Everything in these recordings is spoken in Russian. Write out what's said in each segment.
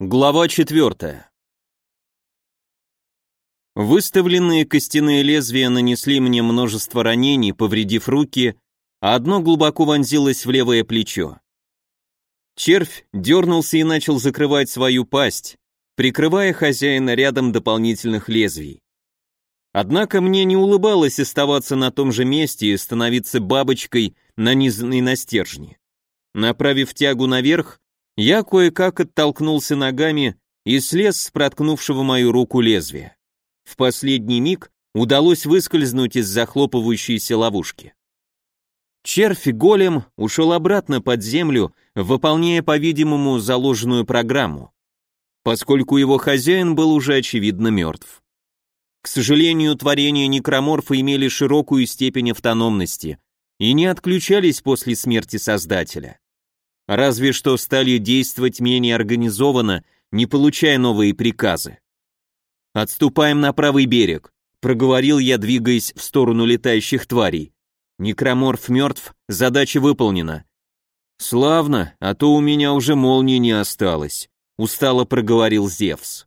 Глава 4. Выставленные костяные лезвия нанесли мне множество ранений, повредив руки, а одно глубоко вонзилось в левое плечо. Червь дернулся и начал закрывать свою пасть, прикрывая хозяина рядом дополнительных лезвий. Однако мне не улыбалось оставаться на том же месте и становиться бабочкой, нанизанной на стержни. Направив тягу наверх, я кое-как оттолкнулся ногами и слез с проткнувшего мою руку лезвия. В последний миг удалось выскользнуть из захлопывающейся ловушки. Червь голем ушел обратно под землю, выполняя, по-видимому, заложенную программу, поскольку его хозяин был уже очевидно мертв. К сожалению, творения некроморфа имели широкую степень автономности и не отключались после смерти Создателя. Разве что стали действовать менее организованно, не получая новые приказы. «Отступаем на правый берег», — проговорил я, двигаясь в сторону летающих тварей. «Некроморф мертв, задача выполнена». «Славно, а то у меня уже молнии не осталось», — устало проговорил Зевс.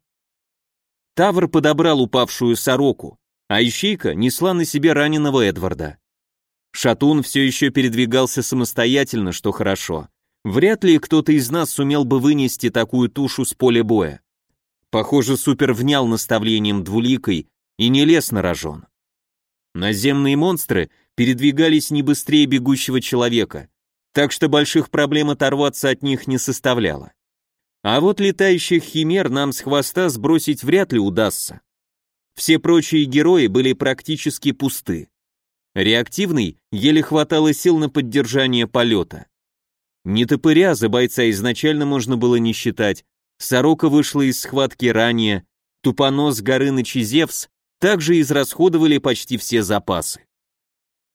Тавр подобрал упавшую сороку, а ищейка несла на себе раненого Эдварда. Шатун все еще передвигался самостоятельно, что хорошо. Вряд ли кто-то из нас сумел бы вынести такую тушу с поля боя. Похоже, Супер внял наставлением двуликой и не лез на рожон. Наземные монстры передвигались не быстрее бегущего человека, так что больших проблем оторваться от них не составляло. А вот летающих химер нам с хвоста сбросить вряд ли удастся. Все прочие герои были практически пусты. Реактивный еле хватало сил на поддержание полета. Не топыря за бойца изначально можно было не считать, Сорока вышла из схватки ранее, Тупонос, Горыныч и Зевс также израсходовали почти все запасы.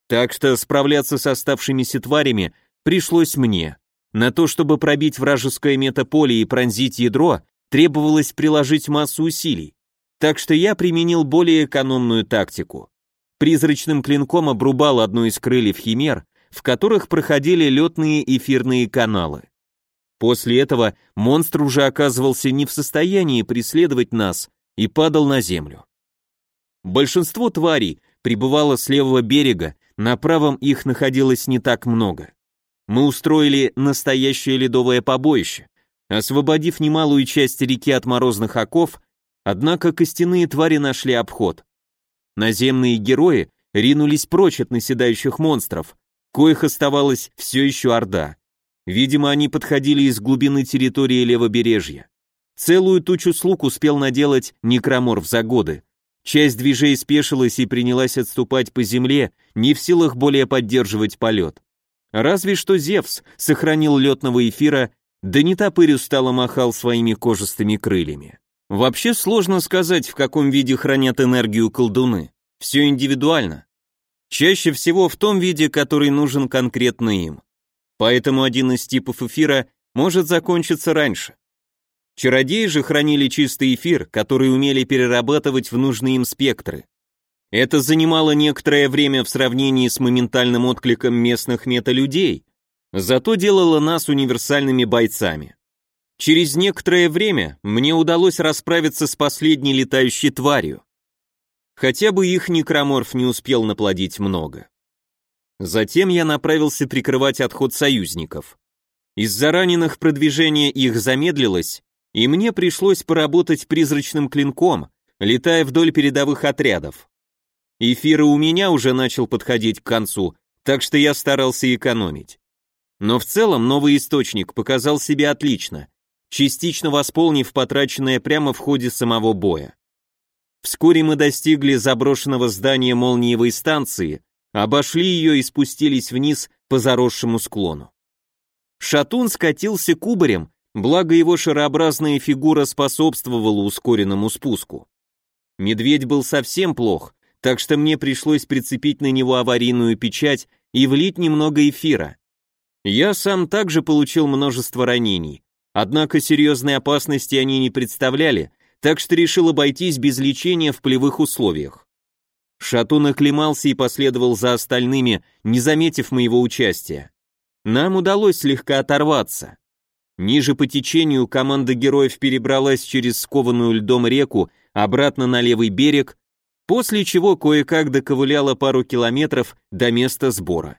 Так что справляться с оставшимися тварями пришлось мне. На то, чтобы пробить вражеское метаполе и пронзить ядро, требовалось приложить массу усилий. Так что я применил более экономную тактику. Призрачным клинком обрубал одну из крыльев химер, в которых проходили летные эфирные каналы. После этого монстр уже оказывался не в состоянии преследовать нас и падал на землю. Большинство тварей прибывало с левого берега, на правом их находилось не так много. Мы устроили настоящее ледовое побоище, освободив немалую часть реки от морозных оков, однако костяные твари нашли обход. Наземные герои ринулись прочь от наседающих монстров, коих оставалась все еще орда. Видимо, они подходили из глубины территории левобережья. Целую тучу слуг успел наделать некроморф за годы. Часть движей спешилась и принялась отступать по земле, не в силах более поддерживать полет. Разве что Зевс сохранил летного эфира, да не топырь устало махал своими кожистыми крыльями. Вообще сложно сказать, в каком виде хранят энергию колдуны. Все индивидуально. Чаще всего в том виде, который нужен конкретно им. Поэтому один из типов эфира может закончиться раньше. Чародеи же хранили чистый эфир, который умели перерабатывать в нужные им спектры. Это занимало некоторое время в сравнении с моментальным откликом местных металюдей, зато делало нас универсальными бойцами. Через некоторое время мне удалось расправиться с последней летающей тварью. Хотя бы их некроморф не успел наплодить много. Затем я направился прикрывать отход союзников. Из-за раненых продвижение их замедлилось, и мне пришлось поработать призрачным клинком, летая вдоль передовых отрядов. Эфир у меня уже начал подходить к концу, так что я старался экономить. Но в целом новый источник показал себя отлично, частично восполнив потраченное прямо в ходе самого боя. Вскоре мы достигли заброшенного здания молниевой станции, обошли ее и спустились вниз по заросшему склону. Шатун скатился кубарем, благо его шарообразная фигура способствовала ускоренному спуску. Медведь был совсем плох, так что мне пришлось прицепить на него аварийную печать и влить немного эфира. Я сам также получил множество ранений, однако серьезной опасности они не представляли, так что решил обойтись без лечения в полевых условиях. Шатун оклемался и последовал за остальными, не заметив моего участия. Нам удалось слегка оторваться. Ниже по течению команда героев перебралась через скованную льдом реку обратно на левый берег, после чего кое-как доковыляла пару километров до места сбора.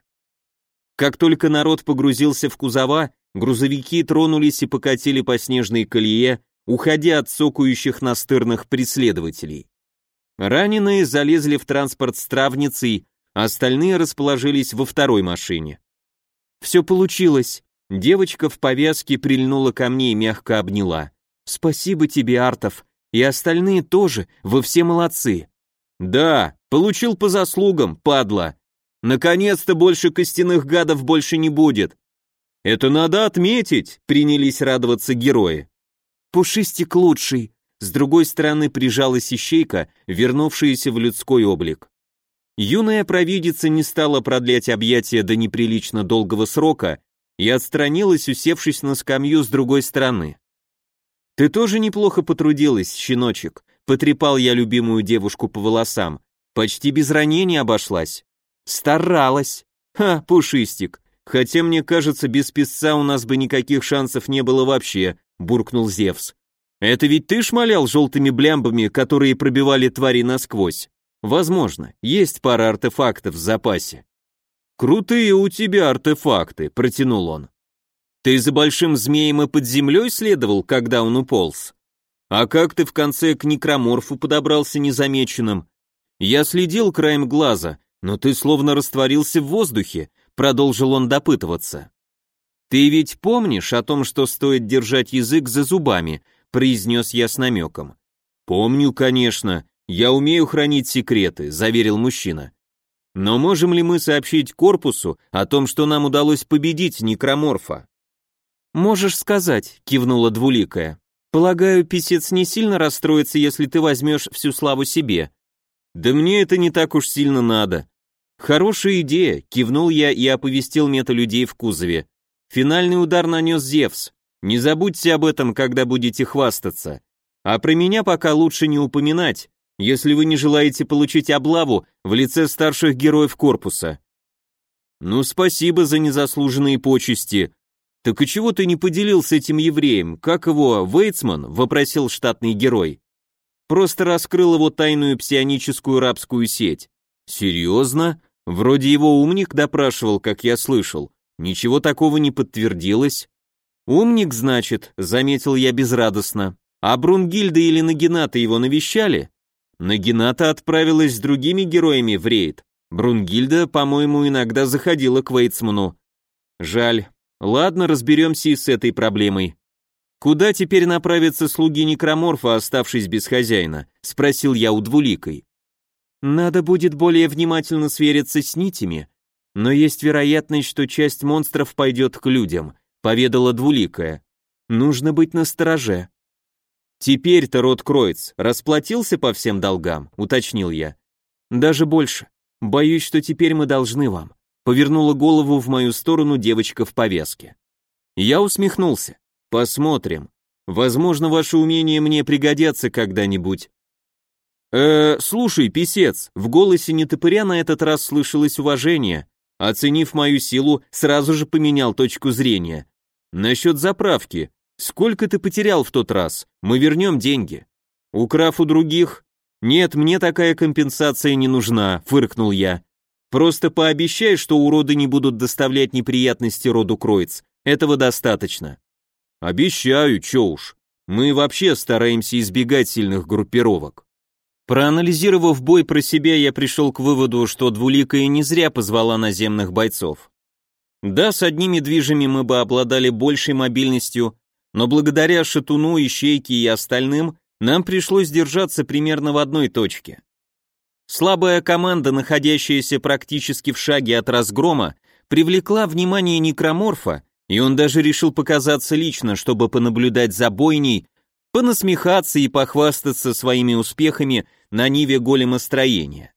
Как только народ погрузился в кузова, грузовики тронулись и покатили по снежной колее, уходя от сокующих настырных преследователей. Раненые залезли в транспорт с травницей, а остальные расположились во второй машине. Все получилось. Девочка в повязке прильнула ко мне и мягко обняла. Спасибо тебе, Артов, и остальные тоже, вы все молодцы. Да, получил по заслугам, падла. Наконец-то больше костяных гадов больше не будет. Это надо отметить, принялись радоваться герои. Пушистик лучший, с другой стороны прижалась ищейка, вернувшаяся в людской облик. Юная провидица не стала продлять объятия до неприлично долгого срока и отстранилась, усевшись на скамью с другой стороны. «Ты тоже неплохо потрудилась, щеночек», — потрепал я любимую девушку по волосам. «Почти без ранений обошлась». «Старалась». «Ха, пушистик. Хотя, мне кажется, без песца у нас бы никаких шансов не было вообще», — буркнул Зевс. Это ведь ты шмалял желтыми блямбами, которые пробивали твари насквозь? Возможно, есть пара артефактов в запасе. Крутые у тебя артефакты, протянул он. Ты за большим змеем и под землей следовал, когда он уполз? А как ты в конце к некроморфу подобрался незамеченным? Я следил краем глаза, но ты словно растворился в воздухе, продолжил он допытываться. Ты ведь помнишь о том, что стоит держать язык за зубами, произнес я с намеком. «Помню, конечно. Я умею хранить секреты», — заверил мужчина. «Но можем ли мы сообщить корпусу о том, что нам удалось победить некроморфа?» «Можешь сказать», — кивнула двуликая. «Полагаю, писец не сильно расстроится, если ты возьмешь всю славу себе». «Да мне это не так уж сильно надо». «Хорошая идея», — кивнул я и оповестил мета-людей в кузове. Финальный удар нанес Зевс. Не забудьте об этом, когда будете хвастаться. А про меня пока лучше не упоминать, если вы не желаете получить облаву в лице старших героев корпуса. Ну, спасибо за незаслуженные почести. Так и чего ты не поделился этим евреем? Как его, Вейцман? вопросил штатный герой. Просто раскрыл его тайную псионическую рабскую сеть. Серьезно? Вроде его умник допрашивал, как я слышал. Ничего такого не подтвердилось. «Умник, значит», — заметил я безрадостно. «А Брунгильда или Нагината его навещали?» Нагината отправилась с другими героями в рейд. Брунгильда, по-моему, иногда заходила к Вейцману. Жаль. Ладно, разберемся и с этой проблемой. «Куда теперь направятся слуги некроморфа, оставшись без хозяина?» — спросил я у двуликой. «Надо будет более внимательно свериться с нитями, но есть вероятность, что часть монстров пойдет к людям», поведала двуликая. Нужно быть настороже. Теперь-то род Кроиц расплатился по всем долгам, уточнил я. Даже больше. Боюсь, что теперь мы должны вам. Повернула голову в мою сторону девочка в повязке. Я усмехнулся. Посмотрим. Возможно, ваши умения мне пригодятся когда-нибудь. Э, слушай, писец, в голосе нетопыря на этот раз слышалось уважение, Оценив мою силу, сразу же поменял точку зрения. Насчет заправки. Сколько ты потерял в тот раз? Мы вернем деньги. Украв у других? Нет, мне такая компенсация не нужна, фыркнул я. Просто пообещай, что уроды не будут доставлять неприятности роду Кроиц. Этого достаточно. Обещаю, чё уж. Мы вообще стараемся избегать сильных группировок. Проанализировав бой про себя, я пришел к выводу, что Двуликая не зря позвала наземных бойцов. Да, с одними движами мы бы обладали большей мобильностью, но благодаря Шатуну, Ищейке и остальным нам пришлось держаться примерно в одной точке. Слабая команда, находящаяся практически в шаге от разгрома, привлекла внимание некроморфа, и он даже решил показаться лично, чтобы понаблюдать за бойней, понасмехаться и похвастаться своими успехами на ниве големостроения.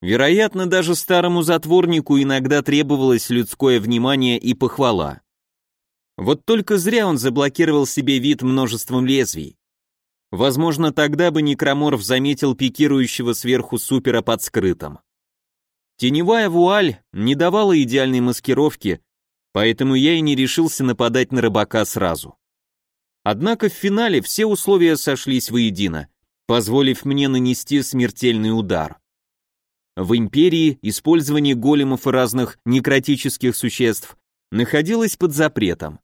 Вероятно, даже старому затворнику иногда требовалось людское внимание и похвала. Вот только зря он заблокировал себе вид множеством лезвий. Возможно, тогда бы Некроморф заметил пикирующего сверху супера под скрытым. Теневая вуаль не давала идеальной маскировки, поэтому я и не решился нападать на рыбака сразу. Однако в финале все условия сошлись воедино, позволив мне нанести смертельный удар. В империи использование големов и разных некротических существ находилось под запретом.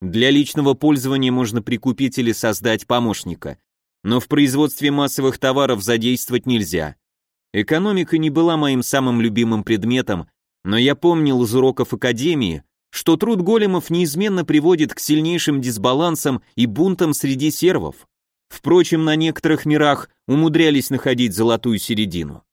Для личного пользования можно прикупить или создать помощника, но в производстве массовых товаров задействовать нельзя. Экономика не была моим самым любимым предметом, но я помнил из уроков академии, что труд големов неизменно приводит к сильнейшим дисбалансам и бунтам среди сервов. Впрочем, на некоторых мирах умудрялись находить золотую середину.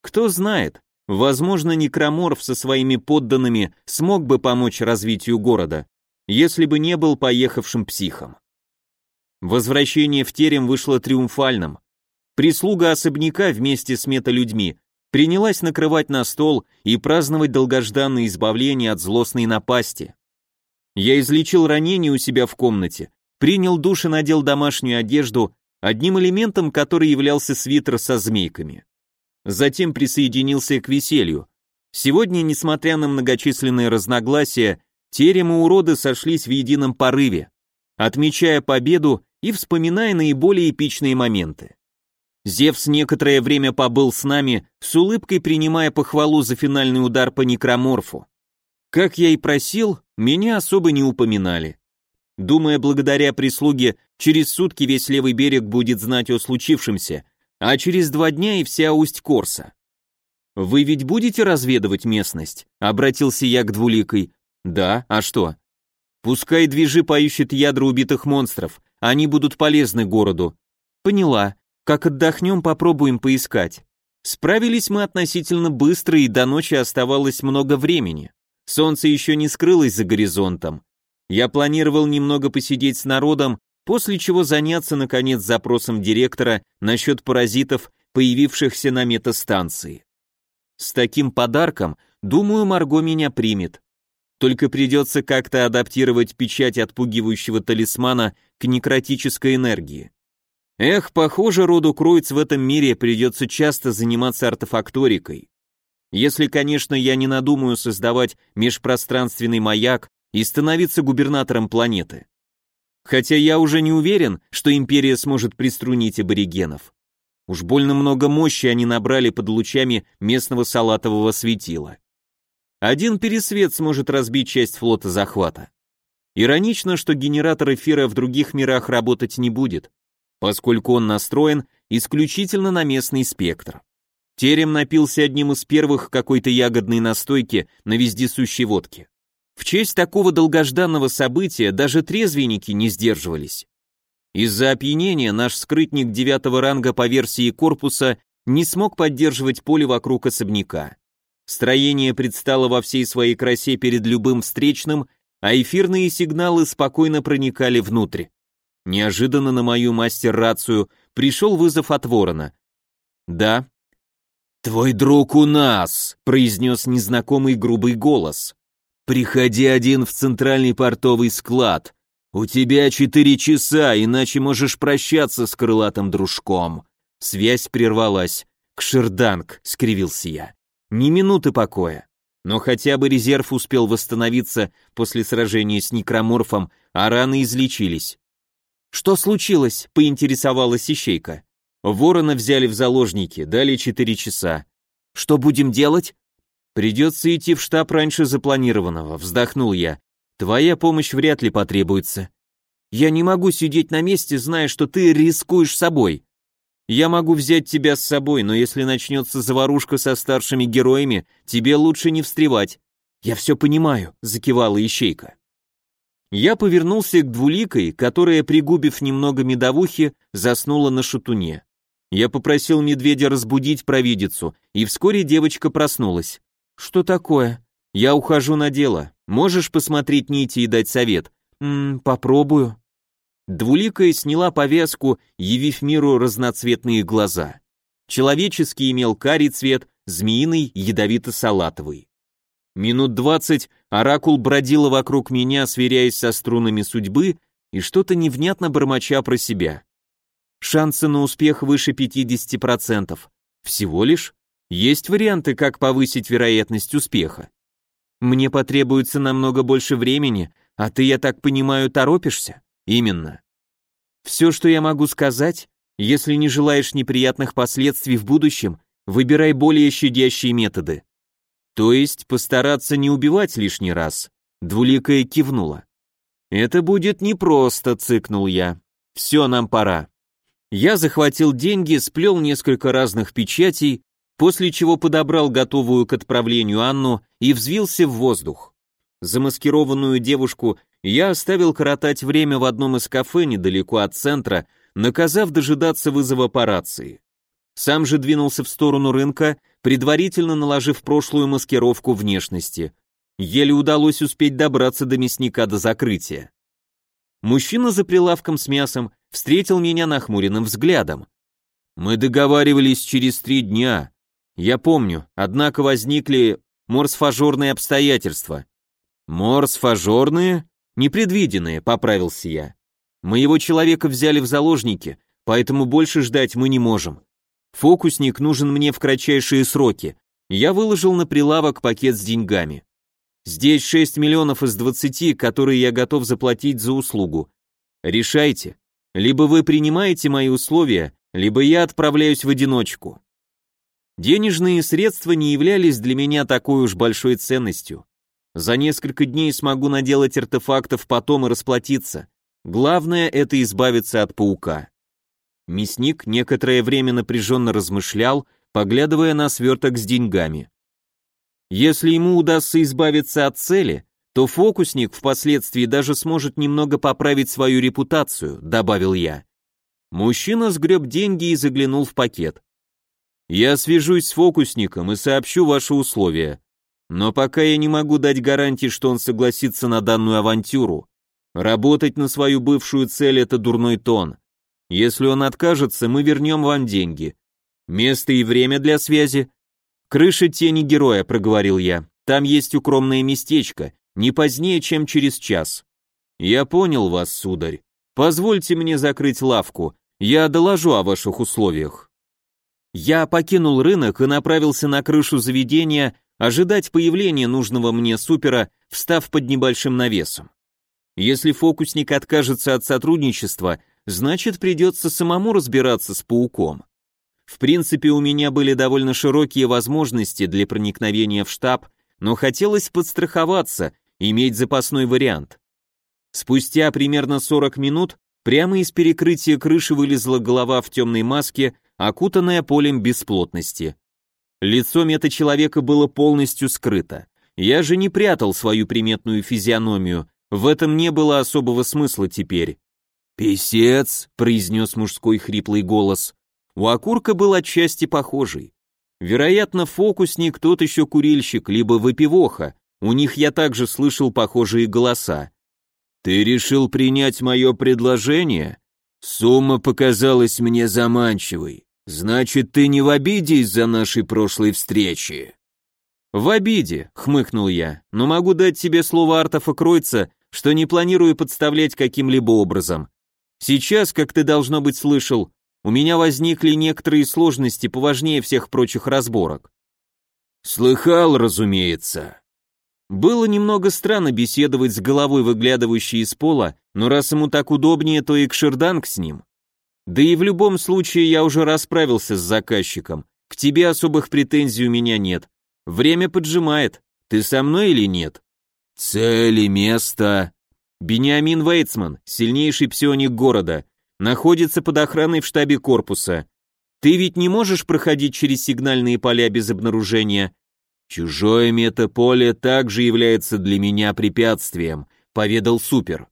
Кто знает, возможно, Некроморф со своими подданными смог бы помочь развитию города, если бы не был поехавшим психом. Возвращение в терем вышло триумфальным. Прислуга особняка вместе с металюдьми принялась накрывать на стол и праздновать долгожданное избавление от злостной напасти. Я излечил ранение у себя в комнате, принял душ и надел домашнюю одежду, одним элементом который являлся свитер со змейками. Затем присоединился к веселью. Сегодня, несмотря на многочисленные разногласия, терем и уроды сошлись в едином порыве, отмечая победу и вспоминая наиболее эпичные моменты. Зевс некоторое время побыл с нами, с улыбкой принимая похвалу за финальный удар по некроморфу. Как я и просил, меня особо не упоминали. Думая, благодаря прислуге, через сутки весь левый берег будет знать о случившемся, а через два дня и вся Усть-Корса. «Вы ведь будете разведывать местность?» — обратился я к двуликой. «Да, а что?» «Пускай движи поищут ядра убитых монстров, они будут полезны городу». «Поняла. Как отдохнем, попробуем поискать». Справились мы относительно быстро, и до ночи оставалось много времени. Солнце еще не скрылось за горизонтом. Я планировал немного посидеть с народом, после чего заняться, наконец, запросом директора насчет паразитов, появившихся на метастанции. С таким подарком, думаю, Марго меня примет. Только придется как-то адаптировать печать отпугивающего талисмана к некротической энергии. Эх, похоже, роду Кроиц в этом мире придется часто заниматься артефакторикой. Если, конечно, я не надумаю создавать межпространственный маяк и становиться губернатором планеты. Хотя я уже не уверен, что империя сможет приструнить аборигенов. Уж больно много мощи они набрали под лучами местного салатового светила. Один пересвет сможет разбить часть флота захвата. Иронично, что генератор эфира в других мирах работать не будет, поскольку он настроен исключительно на местный спектр. Терем напился одним из первых какой-то ягодной настойки на вездесущей водке. В честь такого долгожданного события даже трезвенники не сдерживались. Из-за опьянения наш скрытник девятого ранга по версии корпуса не смог поддерживать поле вокруг особняка. Строение предстало во всей своей красе перед любым встречным, а эфирные сигналы спокойно проникали внутрь. Неожиданно на мою мастер-рацию пришел вызов от ворона. «Да». «Твой друг у нас», — произнес незнакомый грубый голос. «Приходи один в центральный портовый склад. У тебя четыре часа, иначе можешь прощаться с крылатым дружком». Связь прервалась. «Кширданг», — скривился я. «Ни минуты покоя». Но хотя бы резерв успел восстановиться после сражения с некроморфом, а раны излечились. «Что случилось?» — поинтересовалась ищейка. Ворона взяли в заложники, дали четыре часа. «Что будем делать?» «Придется идти в штаб раньше запланированного», — вздохнул я. «Твоя помощь вряд ли потребуется». «Я не могу сидеть на месте, зная, что ты рискуешь собой». «Я могу взять тебя с собой, но если начнется заварушка со старшими героями, тебе лучше не встревать». «Я все понимаю», — закивала ищейка. Я повернулся к двуликой, которая, пригубив немного медовухи, заснула на шатуне. Я попросил медведя разбудить провидицу, и вскоре девочка проснулась. «Что такое?» «Я ухожу на дело. Можешь посмотреть нити и дать совет?» «Ммм, попробую». Двуликая сняла повязку, явив миру разноцветные глаза. Человеческий имел карий цвет, змеиный — ядовито-салатовый. Минут двадцать оракул бродила вокруг меня, сверяясь со струнами судьбы и что-то невнятно бормоча про себя. Шансы на успех выше 50%. Всего лишь? Есть варианты, как повысить вероятность успеха. Мне потребуется намного больше времени, а ты, я так понимаю, торопишься? Именно. Все, что я могу сказать, если не желаешь неприятных последствий в будущем, выбирай более щадящие методы. То есть постараться не убивать лишний раз. Двуликая кивнула. Это будет непросто, цыкнул я. Все, нам пора. Я захватил деньги, сплел несколько разных печатей, после чего подобрал готовую к отправлению Анну и взвился в воздух. Замаскированную девушку я оставил коротать время в одном из кафе недалеко от центра, наказав дожидаться вызова по рации. Сам же двинулся в сторону рынка, предварительно наложив прошлую маскировку внешности. Еле удалось успеть добраться до мясника до закрытия. Мужчина за прилавком с мясом встретил меня нахмуренным взглядом. «Мы договаривались через три дня. Я помню, однако возникли морсфажорные обстоятельства». «Морсфажорные?» «Непредвиденные», — поправился я. «Моего человека взяли в заложники, поэтому больше ждать мы не можем. Фокусник нужен мне в кратчайшие сроки. Я выложил на прилавок пакет с деньгами. Здесь 6 миллионов из 20, которые я готов заплатить за услугу. Решайте. Либо вы принимаете мои условия, либо я отправляюсь в одиночку. Денежные средства не являлись для меня такой уж большой ценностью. За несколько дней смогу наделать артефактов потом и расплатиться. Главное это избавиться от паука. Мясник некоторое время напряженно размышлял, поглядывая на сверток с деньгами. Если ему удастся избавиться от цели, то фокусник впоследствии даже сможет немного поправить свою репутацию, добавил я. Мужчина сгреб деньги и заглянул в пакет. Я свяжусь с фокусником и сообщу ваши условия. Но пока я не могу дать гарантии, что он согласится на данную авантюру. Работать на свою бывшую цель – это дурной тон. Если он откажется, мы вернем вам деньги. Место и время для связи. Крыша тени героя, проговорил я. Там есть укромное местечко, не позднее, чем через час. Я понял вас, сударь. Позвольте мне закрыть лавку. Я доложу о ваших условиях. Я покинул рынок и направился на крышу заведения ожидать появления нужного мне супера, встав под небольшим навесом. Если фокусник откажется от сотрудничества, значит придется самому разбираться с пауком. В принципе, у меня были довольно широкие возможности для проникновения в штаб, но хотелось подстраховаться, иметь запасной вариант. Спустя примерно 40 минут прямо из перекрытия крыши вылезла голова в темной маске, окутанная полем бесплотности. Лицо мета-человека было полностью скрыто. Я же не прятал свою приметную физиономию, в этом не было особого смысла теперь. «Песец», — произнес мужской хриплый голос. У окурка был отчасти похожий. Вероятно, фокусник, тот еще курильщик, либо выпивоха. У них я также слышал похожие голоса. «Ты решил принять мое предложение? Сумма показалась мне заманчивой. Значит, ты не в обиде из-за нашей прошлой встречи?» «В обиде», — хмыкнул я, «но могу дать тебе слово Артофа Кройца, что не планирую подставлять каким-либо образом. Сейчас, как ты должно быть слышал, у меня возникли некоторые сложности поважнее всех прочих разборок. Слыхал, разумеется. Было немного странно беседовать с головой, выглядывающей из пола, но раз ему так удобнее, то и кшерданг с ним. Да и в любом случае я уже расправился с заказчиком. К тебе особых претензий у меня нет. Время поджимает. Ты со мной или нет? Цели, место, Бениамин Вейцман, сильнейший псионик города, находится под охраной в штабе корпуса. Ты ведь не можешь проходить через сигнальные поля без обнаружения. Чужое метаполе также является для меня препятствием, поведал Супер.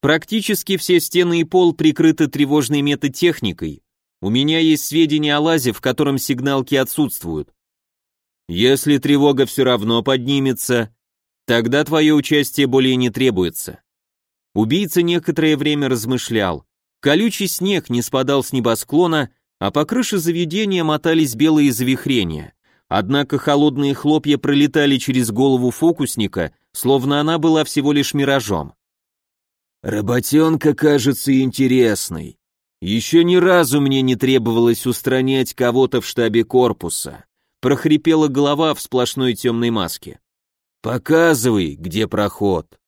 Практически все стены и пол прикрыты тревожной метатехникой. У меня есть сведения о лазе, в котором сигналки отсутствуют. Если тревога все равно поднимется, Тогда твое участие более не требуется. Убийца некоторое время размышлял. Колючий снег не спадал с небосклона, а по крыше заведения мотались белые завихрения. Однако холодные хлопья пролетали через голову фокусника, словно она была всего лишь миражом. «Работенка кажется интересной. Еще ни разу мне не требовалось устранять кого-то в штабе корпуса», прохрипела голова в сплошной темной маске. «Показывай, где проход».